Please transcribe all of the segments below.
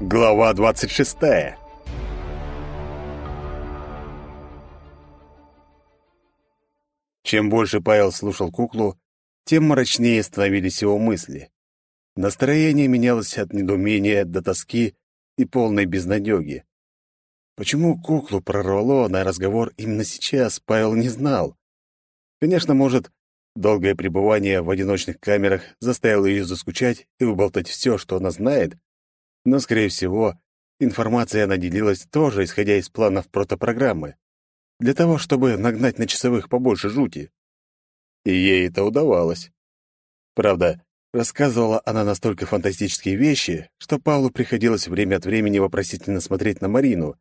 Глава 26. Чем больше Павел слушал куклу, тем мрачнее становились его мысли. Настроение менялось от недоумения до тоски и полной безнадёги. Почему куклу прорвало на разговор именно сейчас, Павел не знал. Конечно, может, долгое пребывание в одиночных камерах заставило ее заскучать и выболтать все, что она знает, но, скорее всего, информация она делилась тоже, исходя из планов протопрограммы, для того, чтобы нагнать на часовых побольше жути. И ей это удавалось. Правда, рассказывала она настолько фантастические вещи, что Павлу приходилось время от времени вопросительно смотреть на Марину.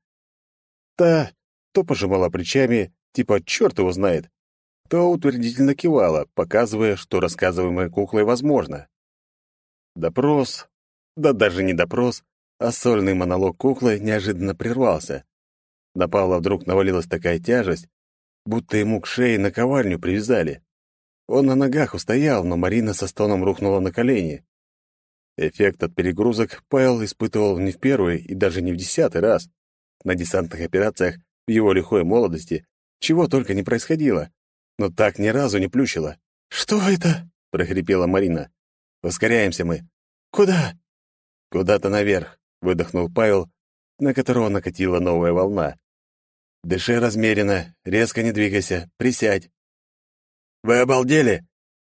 Та то пожимала плечами, типа «чёрт его знает», то утвердительно кивала, показывая, что рассказываемое куклой возможно. Допрос да даже не допрос, а сольный монолог куклы неожиданно прервался. На Павла вдруг навалилась такая тяжесть, будто ему к шее наковальню привязали. Он на ногах устоял, но Марина со стоном рухнула на колени. Эффект от перегрузок Павел испытывал не в первый и даже не в десятый раз. На десантных операциях в его лихой молодости чего только не происходило, но так ни разу не плющило. «Что это?» — прохрипела Марина. «Ускоряемся мы». «Куда?» «Куда-то наверх», — выдохнул Павел, на которого накатила новая волна. «Дыши размеренно, резко не двигайся, присядь». «Вы обалдели?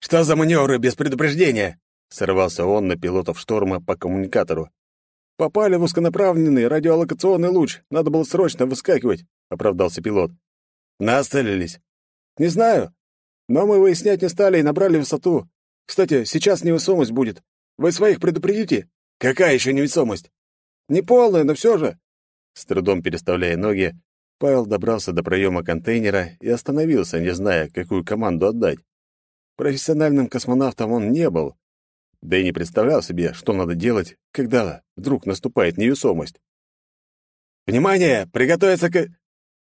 Что за маневры без предупреждения?» — сорвался он на пилотов шторма по коммуникатору. «Попали в узконаправленный радиолокационный луч. Надо было срочно выскакивать», — оправдался пилот. «Нас целились?» «Не знаю. Но мы выяснять не стали и набрали высоту. Кстати, сейчас невесомость будет. Вы своих предупредите?» Какая еще невесомость? Не полная, но все же. С трудом переставляя ноги, Павел добрался до проема контейнера и остановился, не зная, какую команду отдать. Профессиональным космонавтом он не был, да и не представлял себе, что надо делать, когда вдруг наступает невесомость. «Внимание! Приготовиться к...»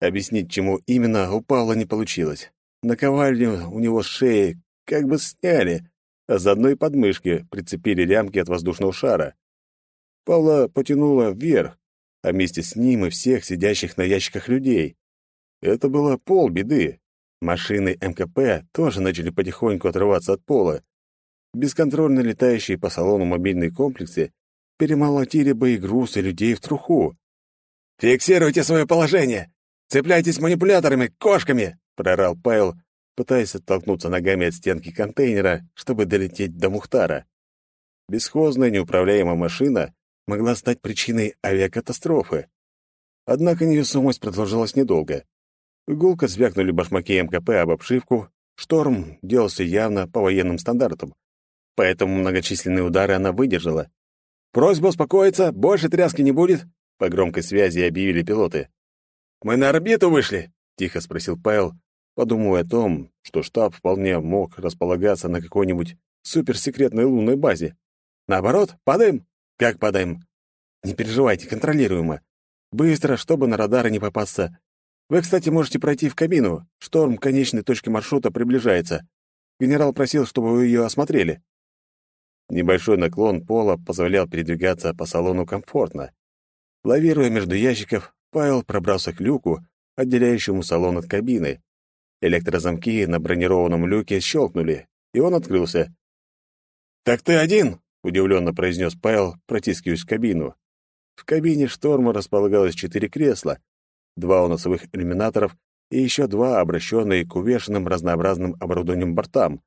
Объяснить, чему именно, у Павла не получилось. Наковальню у него шеи как бы сняли, а заодно и подмышки прицепили лямки от воздушного шара. Павла потянуло вверх, а вместе с ним и всех сидящих на ящиках людей. Это было полбеды. Машины МКП тоже начали потихоньку отрываться от пола. Бесконтрольно летающие по салону мобильные комплексы перемолотили боегруз и людей в труху. «Фиксируйте свое положение! Цепляйтесь манипуляторами, кошками!» — прорал Павел, пытаясь оттолкнуться ногами от стенки контейнера, чтобы долететь до Мухтара. Бесхозная неуправляемая машина могла стать причиной авиакатастрофы. Однако невесомость продолжалась недолго. Гулко звякнули башмаки МКП об обшивку, шторм делался явно по военным стандартам, поэтому многочисленные удары она выдержала. «Просьба успокоиться, больше тряски не будет», — по громкой связи объявили пилоты. «Мы на орбиту вышли?» — тихо спросил Павел, подумывая о том, что штаб вполне мог располагаться на какой-нибудь суперсекретной лунной базе. «Наоборот, падаем?» Как падаем? Не переживайте, контролируемо. Быстро, чтобы на радары не попасться. Вы, кстати, можете пройти в кабину. Шторм к конечной точке маршрута приближается. Генерал просил, чтобы вы ее осмотрели. Небольшой наклон пола позволял передвигаться по салону комфортно. Лавируя между ящиков, Павел пробрался к люку, отделяющему салон от кабины. Электрозамки на бронированном люке щелкнули, и он открылся. «Так ты один?» удивленно произнес Павел, протискиваясь в кабину. В кабине шторма располагалось четыре кресла, два у носовых иллюминаторов и еще два, обращенные к увешанным разнообразным оборудованием бортам.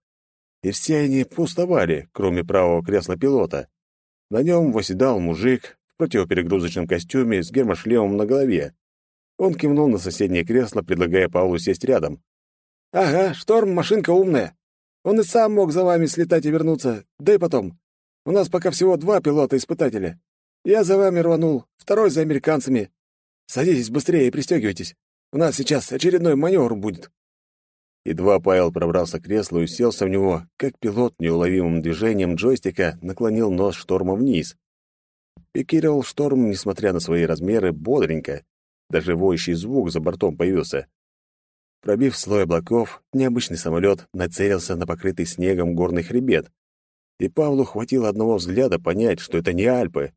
И все они пустовали, кроме правого кресла пилота. На нем восседал мужик в противоперегрузочном костюме с гермошлемом на голове. Он кивнул на соседнее кресло, предлагая Павлу сесть рядом. «Ага, шторм, машинка умная. Он и сам мог за вами слетать и вернуться. Да и потом. У нас пока всего два пилота-испытателя. Я за вами рванул, второй за американцами. Садитесь быстрее и пристегивайтесь. У нас сейчас очередной маневр будет». Едва Павел пробрался к креслу и селся в него, как пилот неуловимым движением джойстика наклонил нос шторма вниз. Пикировал шторм, несмотря на свои размеры, бодренько. Даже воющий звук за бортом появился. Пробив слой облаков, необычный самолет нацелился на покрытый снегом горный хребет. И Павлу хватило одного взгляда понять, что это не Альпы.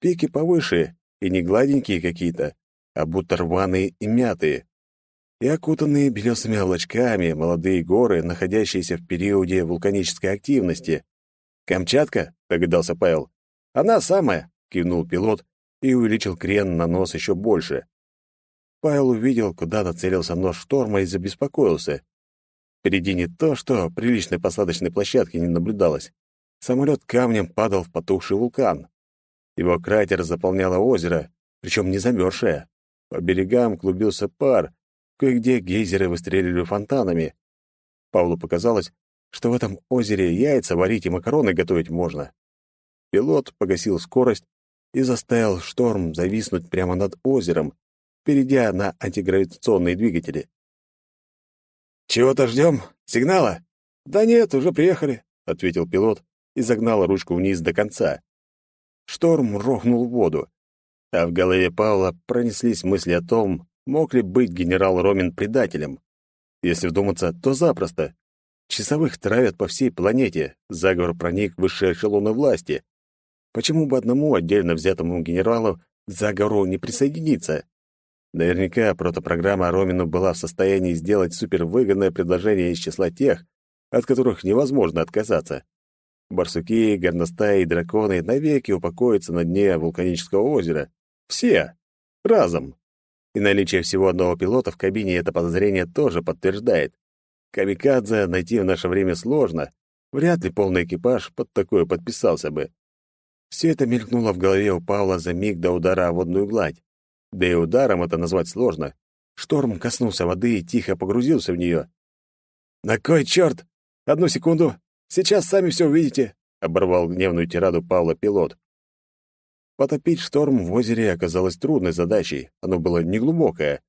Пики повыше и не гладенькие какие-то, а будто рваные и мятые. И окутанные белесыми облачками молодые горы, находящиеся в периоде вулканической активности. «Камчатка?» — догадался Павел. «Она самая!» — кивнул пилот и увеличил крен на нос еще больше. Павел увидел, куда нацелился нож шторма и забеспокоился. Впереди не то, что приличной посадочной площадки не наблюдалось. Самолет камнем падал в потухший вулкан. Его кратер заполняло озеро, причем не замерзшее. По берегам клубился пар, кое-где гейзеры выстреливали фонтанами. Павлу показалось, что в этом озере яйца варить и макароны готовить можно. Пилот погасил скорость и заставил шторм зависнуть прямо над озером, перейдя на антигравитационные двигатели. «Чего-то ждем? Сигнала?» «Да нет, уже приехали», — ответил пилот и загнал ручку вниз до конца. Шторм рухнул в воду, а в голове Павла пронеслись мысли о том, мог ли быть генерал Ромин предателем. Если вдуматься, то запросто. Часовых травят по всей планете, заговор проник в высшие эшелоны власти. Почему бы одному отдельно взятому генералу к заговору не присоединиться? Наверняка протопрограмма Ромину была в состоянии сделать супервыгодное предложение из числа тех, от которых невозможно отказаться. Барсуки, горностаи и драконы навеки упокоятся на дне вулканического озера. Все. Разом. И наличие всего одного пилота в кабине это подозрение тоже подтверждает. Камикадзе найти в наше время сложно. Вряд ли полный экипаж под такое подписался бы. Все это мелькнуло в голове у Павла за миг до удара о водную гладь. Да и ударом это назвать сложно. Шторм коснулся воды и тихо погрузился в нее. «На кой черт? Одну секунду. Сейчас сами все увидите», — оборвал гневную тираду Павла пилот. Потопить шторм в озере оказалось трудной задачей. Оно было неглубокое.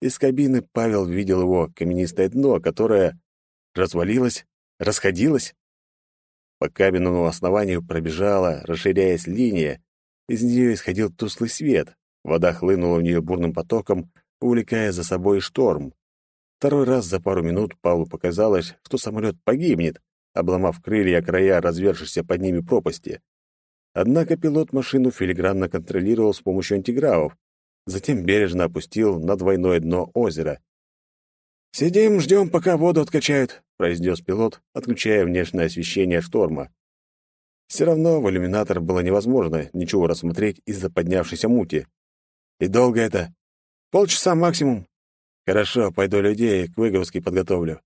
Из кабины Павел видел его каменистое дно, которое развалилось, расходилось. По каменному основанию пробежала, расширяясь линия. Из нее исходил тусклый свет, Вода хлынула в нее бурным потоком, увлекая за собой шторм. Второй раз за пару минут Павлу показалось, что самолет погибнет, обломав крылья края развершихся под ними пропасти. Однако пилот машину филигранно контролировал с помощью антигравов, затем бережно опустил на двойное дно озера. «Сидим, ждем, пока воду откачают», — произнес пилот, отключая внешнее освещение шторма. Все равно в иллюминатор было невозможно ничего рассмотреть из-за поднявшейся мути. И долго это? Полчаса максимум. Хорошо, пойду людей к выгрузке подготовлю.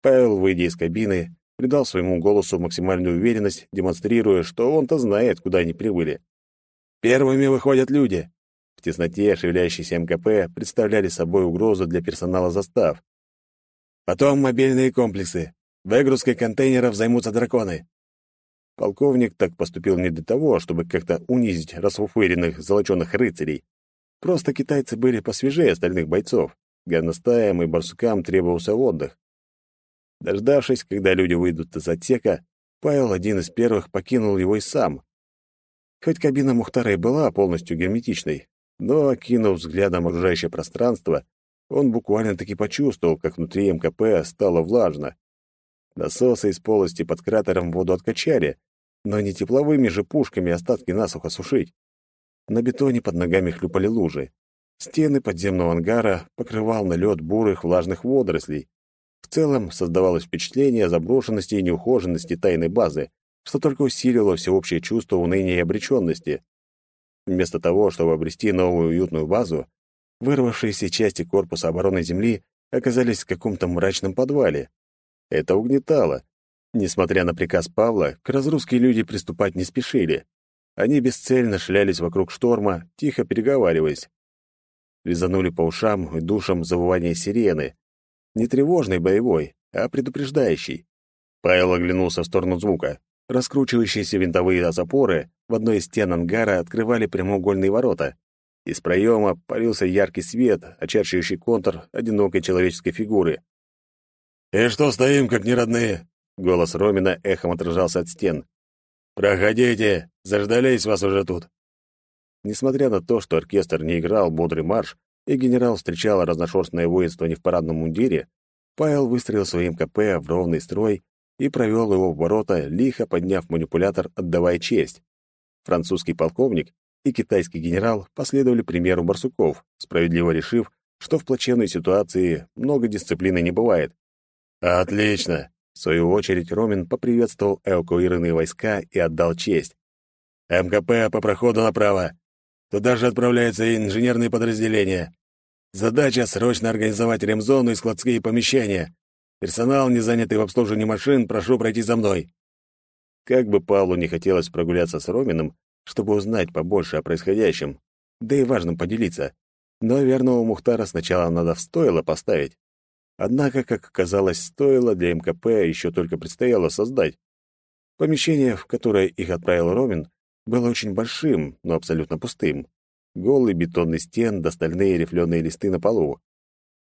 Павел, выйдя из кабины, придал своему голосу максимальную уверенность, демонстрируя, что он-то знает, куда они прибыли. Первыми выходят люди. В тесноте шевелящиеся МКП представляли собой угрозу для персонала застав. Потом мобильные комплексы. Выгрузкой контейнеров займутся драконы. Полковник так поступил не для того, чтобы как-то унизить расфуфыренных золочёных рыцарей. Просто китайцы были посвежее остальных бойцов. Горностаям и барсукам требовался отдых. Дождавшись, когда люди выйдут из отсека, Павел один из первых покинул его и сам. Хоть кабина Мухтара и была полностью герметичной, но, окинув взглядом окружающее пространство, он буквально-таки почувствовал, как внутри МКП стало влажно. Насосы из полости под кратером воду откачали, но не тепловыми же пушками остатки насухо сушить. На бетоне под ногами хлюпали лужи. Стены подземного ангара покрывал налет бурых влажных водорослей. В целом создавалось впечатление заброшенности и неухоженности тайной базы, что только усилило всеобщее чувство уныния и обреченности. Вместо того, чтобы обрести новую уютную базу, вырвавшиеся части корпуса обороны Земли оказались в каком-то мрачном подвале. Это угнетало. Несмотря на приказ Павла, к разгрузке люди приступать не спешили. Они бесцельно шлялись вокруг шторма, тихо переговариваясь. Резанули по ушам и душам завывание сирены. Не тревожный боевой, а предупреждающий. Павел оглянулся в сторону звука. Раскручивающиеся винтовые запоры в одной из стен ангара открывали прямоугольные ворота. Из проема парился яркий свет, очерчивающий контур одинокой человеческой фигуры. «И что стоим, как неродные?» Голос Ромина эхом отражался от стен. «Проходите, заждались вас уже тут». Несмотря на то, что оркестр не играл бодрый марш и генерал встречал разношерстное воинство не в парадном мундире, Павел выстроил своим КП в ровный строй и провел его в ворота, лихо подняв манипулятор, отдавая честь. Французский полковник и китайский генерал последовали примеру барсуков, справедливо решив, что в плачевной ситуации много дисциплины не бывает. «Отлично!» В свою очередь Ромин поприветствовал эвакуированные войска и отдал честь. «МКП по проходу направо. Туда же отправляются инженерные подразделения. Задача — срочно организовать ремзону и складские помещения. Персонал, не занятый в обслуживании машин, прошу пройти за мной». Как бы Павлу не хотелось прогуляться с Роминым, чтобы узнать побольше о происходящем, да и важным поделиться, но верного Мухтара сначала надо в стойло поставить. Однако, как оказалось, стоило для МКП еще только предстояло создать. Помещение, в которое их отправил Ромин, было очень большим, но абсолютно пустым. Голый бетонный стен, до стальные рифленые листы на полу.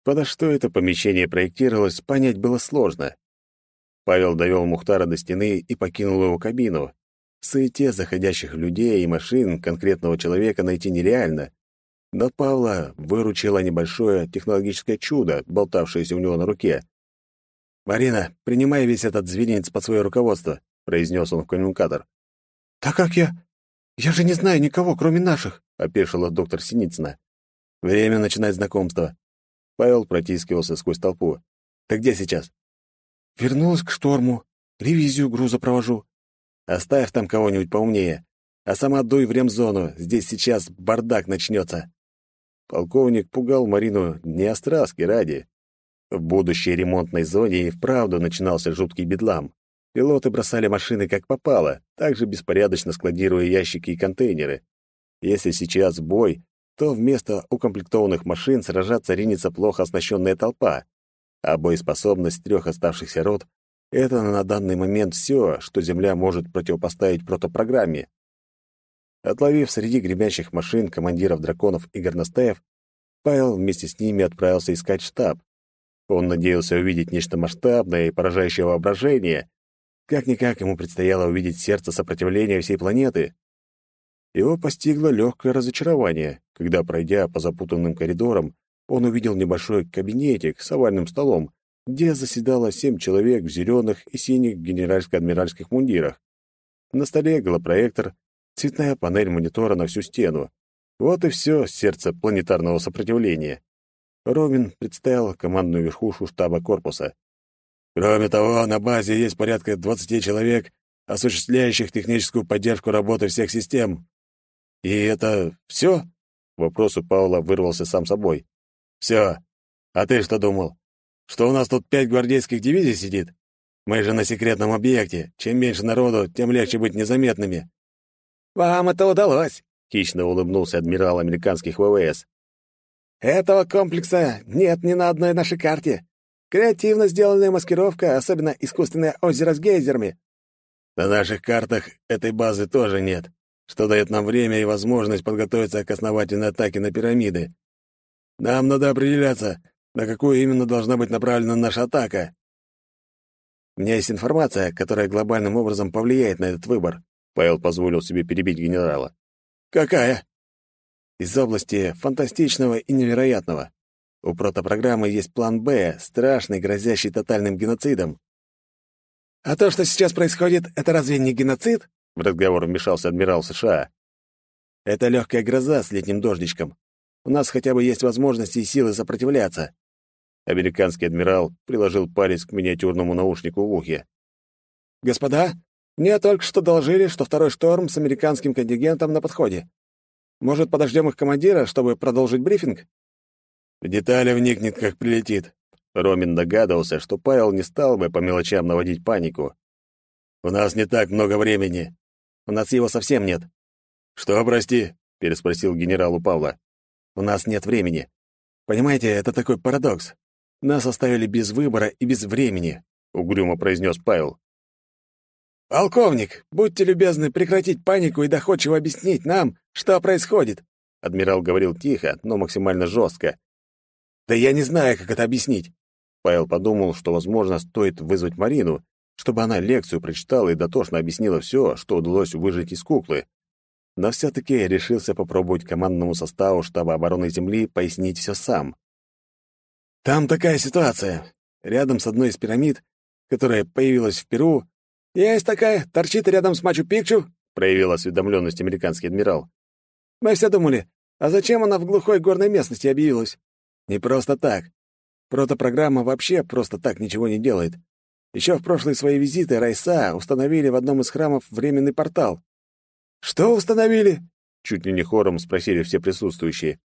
Подо что это помещение проектировалось, понять было сложно. Павел довел Мухтара до стены и покинул его кабину. В суете заходящих людей и машин конкретного человека найти нереально, но Павла выручило небольшое технологическое чудо, болтавшееся у него на руке. «Марина, принимай весь этот зверинец под свое руководство», — произнес он в коммуникатор. «Так как я? Я же не знаю никого, кроме наших», — опешила доктор Синицына. «Время начинать знакомство». Павел протискивался сквозь толпу. «Ты где сейчас?» «Вернулась к шторму. Ревизию груза провожу». «Оставь там кого-нибудь поумнее, а сама дуй в ремзону. Здесь сейчас бардак начнется». Полковник пугал Марину не остраски ради. В будущей ремонтной зоне и вправду начинался жуткий бедлам. Пилоты бросали машины как попало, также беспорядочно складируя ящики и контейнеры. Если сейчас бой, то вместо укомплектованных машин сражаться ринется плохо оснащенная толпа, а боеспособность трех оставшихся рот — это на данный момент все, что Земля может противопоставить протопрограмме. Отловив среди гремящих машин командиров драконов и горностаев, Павел вместе с ними отправился искать штаб. Он надеялся увидеть нечто масштабное и поражающее воображение. Как-никак ему предстояло увидеть сердце сопротивления всей планеты. Его постигло легкое разочарование, когда, пройдя по запутанным коридорам, он увидел небольшой кабинетик с овальным столом, где заседало семь человек в зеленых и синих генеральско-адмиральских мундирах. На столе голопроектор, цветная панель монитора на всю стену. Вот и все сердце планетарного сопротивления. Ромин представил командную верхушку штаба корпуса. Кроме того, на базе есть порядка 20 человек, осуществляющих техническую поддержку работы всех систем. И это все? Вопрос у Паула вырвался сам собой. Все. А ты что думал? Что у нас тут пять гвардейских дивизий сидит? Мы же на секретном объекте. Чем меньше народу, тем легче быть незаметными. «Вам это удалось», — хищно улыбнулся адмирал американских ВВС. «Этого комплекса нет ни на одной нашей карте. Креативно сделанная маскировка, особенно искусственное озеро с гейзерами». «На наших картах этой базы тоже нет, что дает нам время и возможность подготовиться к основательной атаке на пирамиды. Нам надо определяться, на какую именно должна быть направлена наша атака». «У меня есть информация, которая глобальным образом повлияет на этот выбор», Павел позволил себе перебить генерала. «Какая?» «Из области фантастичного и невероятного. У протопрограммы есть план «Б», страшный, грозящий тотальным геноцидом». «А то, что сейчас происходит, это разве не геноцид?» В разговор вмешался адмирал США. «Это легкая гроза с летним дождичком. У нас хотя бы есть возможности и силы сопротивляться». Американский адмирал приложил палец к миниатюрному наушнику в ухе. «Господа, мне только что доложили, что второй шторм с американским контингентом на подходе. Может, подождем их командира, чтобы продолжить брифинг? В детали вникнет, как прилетит. Ромин догадывался, что Павел не стал бы по мелочам наводить панику. У нас не так много времени. У нас его совсем нет. Что, прости? переспросил генерал у Павла. У нас нет времени. Понимаете, это такой парадокс. Нас оставили без выбора и без времени, угрюмо произнес Павел. «Полковник, будьте любезны прекратить панику и доходчиво объяснить нам, что происходит», — адмирал говорил тихо, но максимально жестко. «Да я не знаю, как это объяснить». Павел подумал, что, возможно, стоит вызвать Марину, чтобы она лекцию прочитала и дотошно объяснила все, что удалось выжить из куклы. но все-таки решился попробовать командному составу штаба обороны Земли пояснить все сам. «Там такая ситуация. Рядом с одной из пирамид, которая появилась в Перу, есть такая, торчит рядом с Мачу-Пикчу», — проявил осведомленность американский адмирал. «Мы все думали, а зачем она в глухой горной местности объявилась? Не просто так. Протопрограмма вообще просто так ничего не делает. Еще в прошлые свои визиты Райса установили в одном из храмов временный портал. «Что установили?» — чуть ли не хором спросили все присутствующие.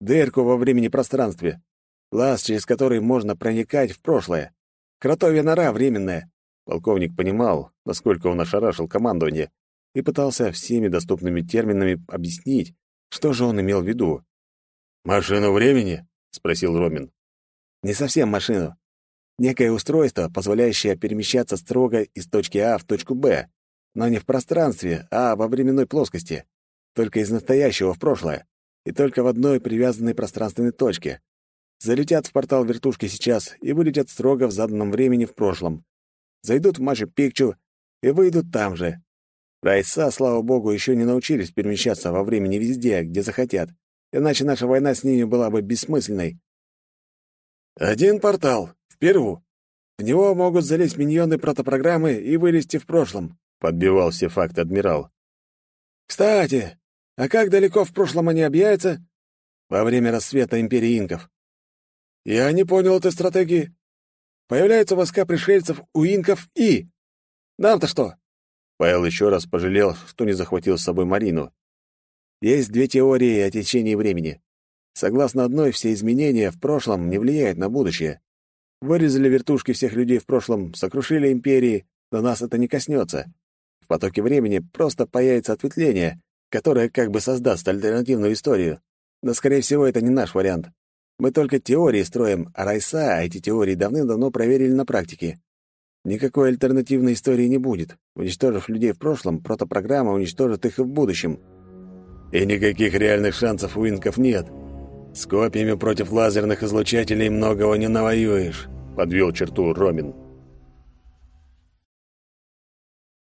«Дырку во времени-пространстве. Лаз, через который можно проникать в прошлое. Кротовья нора временная». Полковник понимал, насколько он ошарашил командование, и пытался всеми доступными терминами объяснить, что же он имел в виду. «Машину времени?» — спросил Ромин. «Не совсем машину. Некое устройство, позволяющее перемещаться строго из точки А в точку Б, но не в пространстве, а во временной плоскости, только из настоящего в прошлое, и только в одной привязанной пространственной точке. Залетят в портал вертушки сейчас и вылетят строго в заданном времени в прошлом. Зайдут в Мачу Пикчу и выйдут там же. Райса, слава богу, еще не научились перемещаться во времени везде, где захотят, иначе наша война с ними была бы бессмысленной. «Один портал, Перу. В него могут залезть миньоны протопрограммы и вылезти в прошлом подбивал все факты адмирал. Кстати, а как далеко в прошлом они объявятся? Во время рассвета империи инков. Я не понял этой стратегии. Появляются войска пришельцев у инков и... Нам-то что? Павел еще раз пожалел, что не захватил с собой Марину. Есть две теории о течении времени. Согласно одной, все изменения в прошлом не влияют на будущее. Вырезали вертушки всех людей в прошлом, сокрушили империи, но нас это не коснется. В потоке времени просто появится ответвление, которое как бы создаст альтернативную историю. Но, скорее всего, это не наш вариант. Мы только теории строим, а Райса эти теории давным-давно проверили на практике. Никакой альтернативной истории не будет. Уничтожив людей в прошлом, протопрограмма уничтожит их и в будущем. И никаких реальных шансов у инков нет. С копьями против лазерных излучателей многого не навоюешь, подвел черту Ромин.